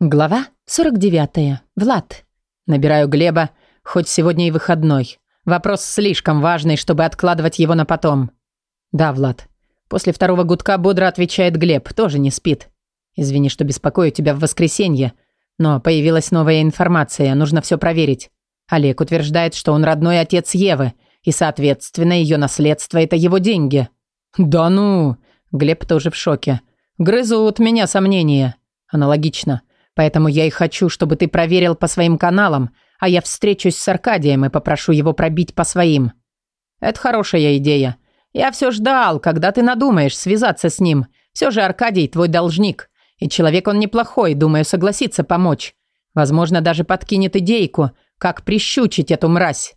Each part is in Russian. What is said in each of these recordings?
Глава 49. Влад. Набираю Глеба, хоть сегодня и выходной. Вопрос слишком важный, чтобы откладывать его на потом. Да, Влад. После второго гудка бодро отвечает Глеб, тоже не спит. Извини, что беспокою тебя в воскресенье, но появилась новая информация, нужно все проверить. Олег утверждает, что он родной отец Евы, и, соответственно, ее наследство – это его деньги. Да ну! Глеб тоже в шоке. Грызут меня сомнения. Аналогично. Поэтому я и хочу, чтобы ты проверил по своим каналам, а я встречусь с Аркадием и попрошу его пробить по своим. Это хорошая идея. Я все ждал, когда ты надумаешь связаться с ним. Все же Аркадий твой должник. И человек он неплохой, думаю, согласится помочь. Возможно, даже подкинет идейку, как прищучить эту мразь.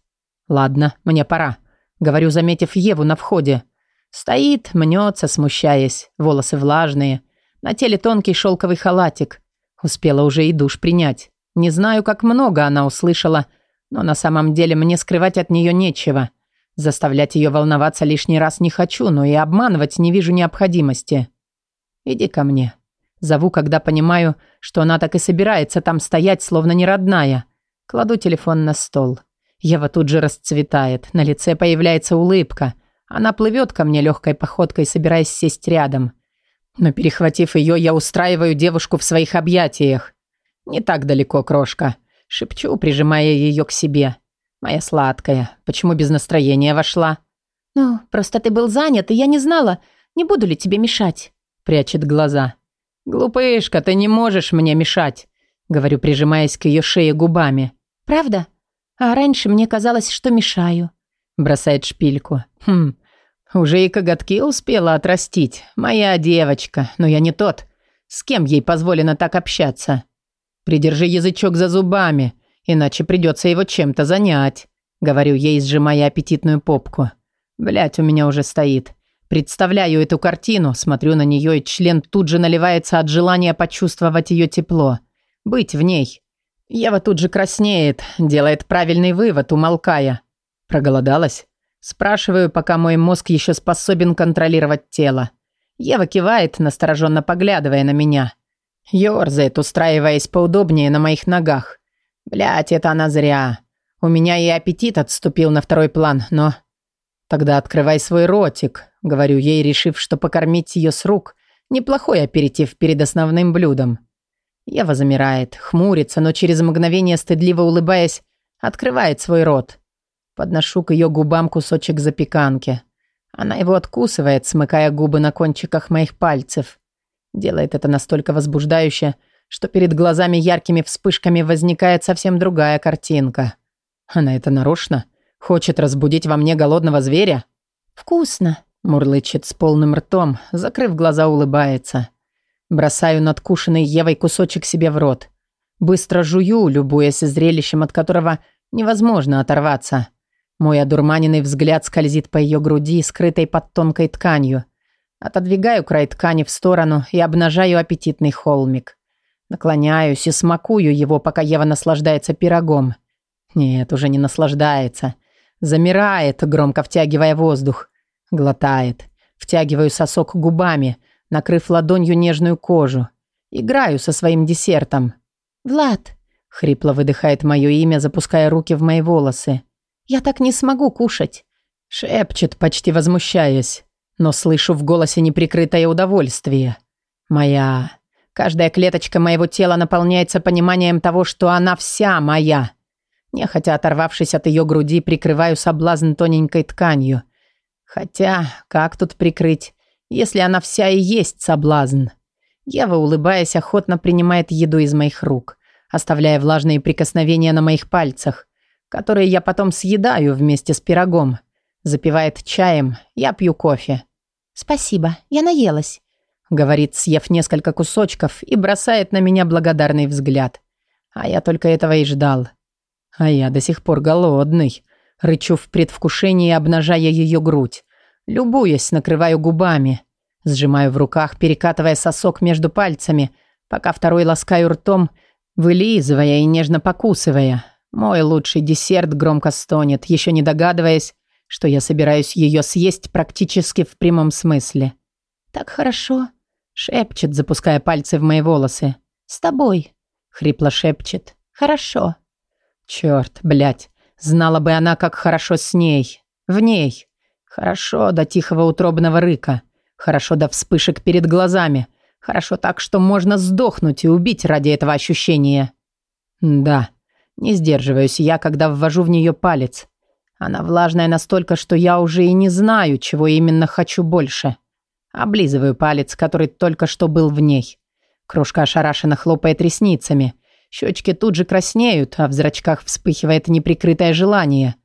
Ладно, мне пора. Говорю, заметив Еву на входе. Стоит, мнется, смущаясь, волосы влажные. На теле тонкий шелковый халатик. Успела уже и душ принять. Не знаю, как много она услышала, но на самом деле мне скрывать от нее нечего. Заставлять ее волноваться лишний раз не хочу, но и обманывать не вижу необходимости. Иди ко мне. Зову, когда понимаю, что она так и собирается там стоять, словно не родная. Кладу телефон на стол. Ева тут же расцветает, на лице появляется улыбка. Она плывет ко мне легкой походкой, собираясь сесть рядом. Но перехватив ее, я устраиваю девушку в своих объятиях. «Не так далеко, крошка», — шепчу, прижимая ее к себе. «Моя сладкая, почему без настроения вошла?» «Ну, просто ты был занят, и я не знала, не буду ли тебе мешать», — прячет глаза. «Глупышка, ты не можешь мне мешать», — говорю, прижимаясь к ее шее губами. «Правда? А раньше мне казалось, что мешаю», — бросает шпильку. «Хм, уже и коготки успела отрастить. Моя девочка, но я не тот. С кем ей позволено так общаться? Придержи язычок за зубами, иначе придется его чем-то занять. Говорю ей, сжимая аппетитную попку. Блять, у меня уже стоит. Представляю эту картину, смотрю на нее, и член тут же наливается от желания почувствовать ее тепло. Быть в ней. Ева тут же краснеет, делает правильный вывод, умолкая. Проголодалась? Спрашиваю, пока мой мозг еще способен контролировать тело. Ева кивает, настороженно поглядывая на меня. Ёрзает, устраиваясь поудобнее на моих ногах. Блять, это она зря. У меня и аппетит отступил на второй план, но... Тогда открывай свой ротик, говорю ей, решив, что покормить ее с рук – неплохой аперитив перед основным блюдом. Ева замирает, хмурится, но через мгновение, стыдливо улыбаясь, открывает свой рот. Подношу к ее губам кусочек запеканки. Она его откусывает, смыкая губы на кончиках моих пальцев. Делает это настолько возбуждающе, что перед глазами яркими вспышками возникает совсем другая картинка. Она это нарочно? Хочет разбудить во мне голодного зверя? «Вкусно», – мурлычет с полным ртом, закрыв глаза, улыбается. Бросаю надкушенный Евой кусочек себе в рот. Быстро жую, любуясь зрелищем, от которого невозможно оторваться – мой одурманенный взгляд скользит по ее груди, скрытой под тонкой тканью. Отодвигаю край ткани в сторону и обнажаю аппетитный холмик. Наклоняюсь и смакую его, пока Ева наслаждается пирогом. Нет, уже не наслаждается. Замирает, громко втягивая воздух. Глотает. Втягиваю сосок губами, накрыв ладонью нежную кожу. Играю со своим десертом. «Влад!» — хрипло выдыхает мое имя, запуская руки в мои волосы. «Я так не смогу кушать», — шепчет, почти возмущаясь, но слышу в голосе неприкрытое удовольствие. «Моя...» Каждая клеточка моего тела наполняется пониманием того, что она вся моя. Нехотя оторвавшись от ее груди, прикрываю соблазн тоненькой тканью. Хотя, как тут прикрыть, если она вся и есть соблазн? Ева, улыбаясь, охотно принимает еду из моих рук, оставляя влажные прикосновения на моих пальцах которые я потом съедаю вместе с пирогом. Запивает чаем, я пью кофе. «Спасибо, я наелась», — говорит, съев несколько кусочков и бросает на меня благодарный взгляд. А я только этого и ждал. А я до сих пор голодный. Рычу в предвкушении, обнажая ее грудь. Любуясь, накрываю губами. Сжимаю в руках, перекатывая сосок между пальцами, пока второй ласкаю ртом, вылизывая и нежно покусывая. Мой лучший десерт громко стонет, еще не догадываясь, что я собираюсь ее съесть практически в прямом смысле. «Так хорошо», — шепчет, запуская пальцы в мои волосы. «С тобой», — хрипло шепчет. «Хорошо». Черт, блядь, знала бы она, как хорошо с ней. В ней. Хорошо до тихого утробного рыка. Хорошо до вспышек перед глазами. Хорошо так, что можно сдохнуть и убить ради этого ощущения. Да, не сдерживаюсь я, когда ввожу в нее палец. Она влажная настолько, что я уже и не знаю, чего именно хочу больше. Облизываю палец, который только что был в ней. Крошка ошарашенно хлопает ресницами. Щечки тут же краснеют, а в зрачках вспыхивает неприкрытое желание.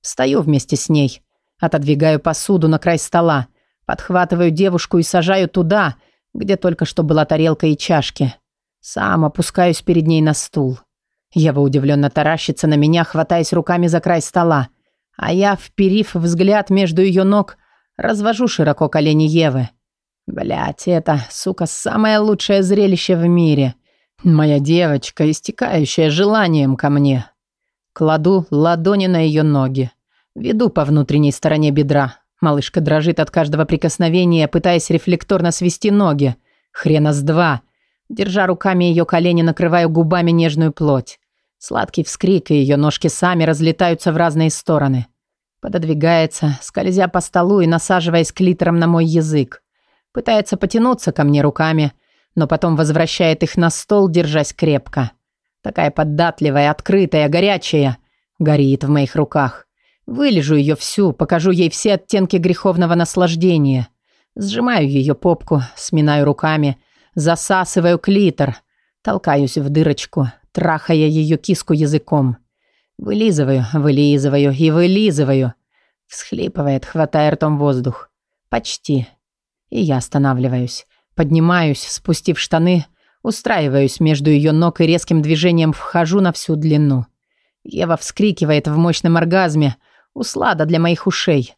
Встаю вместе с ней. Отодвигаю посуду на край стола. Подхватываю девушку и сажаю туда, где только что была тарелка и чашки. Сам опускаюсь перед ней на стул. Ева удивленно таращится на меня, хватаясь руками за край стола. А я, вперив взгляд между ее ног, развожу широко колени Евы. Блять, это, сука, самое лучшее зрелище в мире. Моя девочка, истекающая желанием ко мне. Кладу ладони на ее ноги. Веду по внутренней стороне бедра. Малышка дрожит от каждого прикосновения, пытаясь рефлекторно свести ноги. Хрена с два. Держа руками ее колени, накрываю губами нежную плоть. Сладкий вскрик, и ее ножки сами разлетаются в разные стороны. Пододвигается, скользя по столу и насаживаясь клитором на мой язык. Пытается потянуться ко мне руками, но потом возвращает их на стол, держась крепко. Такая податливая, открытая, горячая. Горит в моих руках. Вылежу ее всю, покажу ей все оттенки греховного наслаждения. Сжимаю ее попку, сминаю руками, засасываю клитор, толкаюсь в дырочку, трахая ее киску языком. Вылизываю, вылизываю и вылизываю. Всхлипывает, хватая ртом воздух. Почти. И я останавливаюсь. Поднимаюсь, спустив штаны, устраиваюсь между ее ног и резким движением вхожу на всю длину. Ева вскрикивает в мощном оргазме. Услада для моих ушей.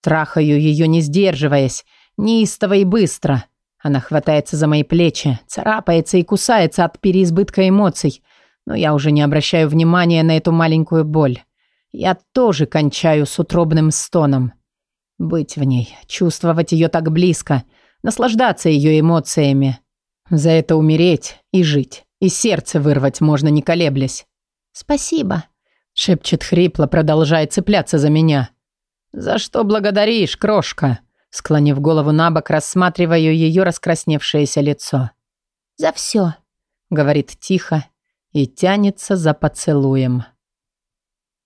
Трахаю ее, не сдерживаясь, неистово и быстро. Она хватается за мои плечи, царапается и кусается от переизбытка эмоций, но я уже не обращаю внимания на эту маленькую боль. Я тоже кончаю с утробным стоном. Быть в ней, чувствовать ее так близко, наслаждаться ее эмоциями. За это умереть и жить, и сердце вырвать можно не колеблясь. «Спасибо», — шепчет хрипло, продолжая цепляться за меня. «За что благодаришь, крошка?» Склонив голову на бок, рассматриваю ее раскрасневшееся лицо. «За все», — говорит тихо, и тянется за поцелуем.